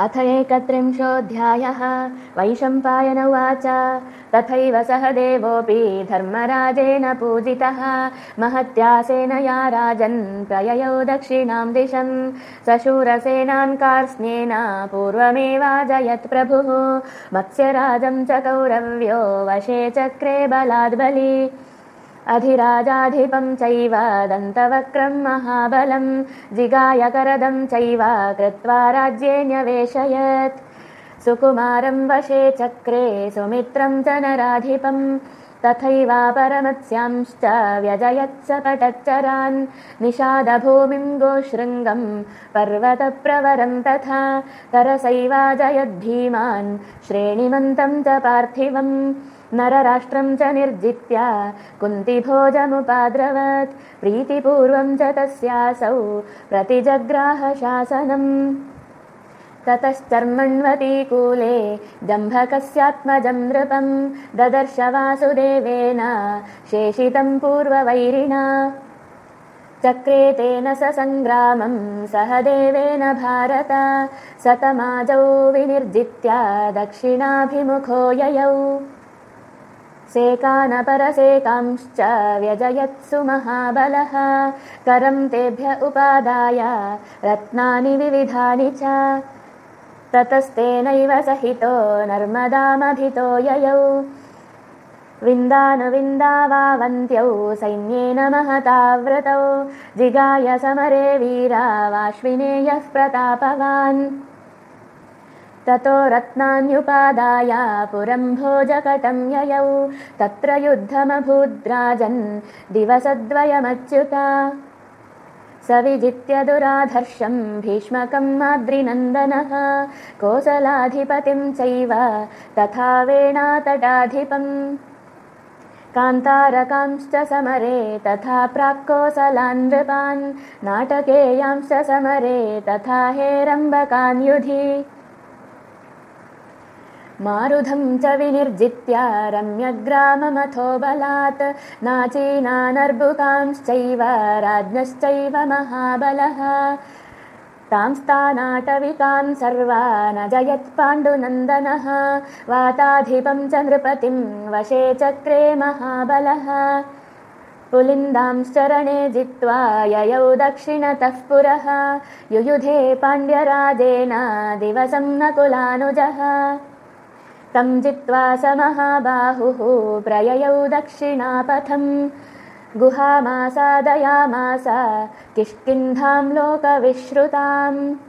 अथ एकत्रिंशोऽध्यायः। वैशम्पायन उवाच। तथैव सह देवोऽपि धर्मराजेन पूजितः। महत्यासेनया राजन् प्रययौ दक्षिणां दिशम्। सशूरसेनान् कार्स्नेन पूर्वमेवाजयत् प्रभुः। मत्स्यराजं च कौरव्यो वशे चक्रे बलाद्बली अधिराजाधिपं चैव दन्तवक्रं महाबलं जिगायकरदं चैव कृत्वा राज्ये न्यवेशयत्। सुकुमारं वशे चक्रे सुमित्रं च नराधिपम् तथैवापरमत्स्यांश्च व्यजयत्स पटच्चरान् निषादभूमिं गोशृङ्गं पर्वतप्रवरं तथा तरसैवाजयद्भीमान् श्रेणिमन्तं च पार्थिवम् नरराष्ट्रं च निर्जित्य कुन्तिभोजमुपाद्रवत् प्रीतिपूर्वं च तस्यासौ प्रतिजग्राहशासनम्। ततश्चर्मण्वतीकूले जम्भकस्यात्मजं नृपं ददर्श वासुदेवेन शेषितं पूर्ववैरिणा। चक्रे तेन स सङ्ग्रामं सह देवेन भारत सतमाजौ विनिर्जित्य दक्षिणाभिमुखो ययौ सेकानपरसेकांश्च व्यजयत्सु महाबलः। करं तेभ्य उपादाय रत्नानि विविधानि च। ततस्तेनैव सहितो नर्मदामभितो ययौ। विन्दानुविन्दावावन्त्यौ सैन्येन महताव्रतौ जिगाय समरे वीरावाश्विनेयः प्रतापवान् ततो रत्नान्युपादाय पुरं भोजकटं ययौ तत्र युद्धमभूद्राजन् दिवसद्वयमच्युता। स विजित्य दुराधर्षं भीष्मकं माद्रिनन्दनः कोसलाधिपतिं चैव तथा वेणातटाधिपम् कान्तारकांश्च समरे तथा प्राक्कोसलान् नृपान् नाटकेयांश्च समरे तथा हेरम्बकान् युधि मारुधं च विनिर्जित्य रम्यग्राममथो बलात् नाचीनानर्बुकांश्चैव राज्ञश्चैव महाबलः। तांस्तानाटविकान् सर्वानजयत् पाण्डुनन्दनः। वाताधिपं च नृपतिं वशे चक्रे महाबलः। पुलिन्दांश्चरणे जित्वा ययौ दक्षिणतः पुरः। युयुधे पाण्ड्यराजेन दिवसं नकुलानुजः तं जित्वा स महाबाहुः प्रययौ दक्षिणापथम्। गुहामासादयामास किष्किन्धां लोकविश्रुताम्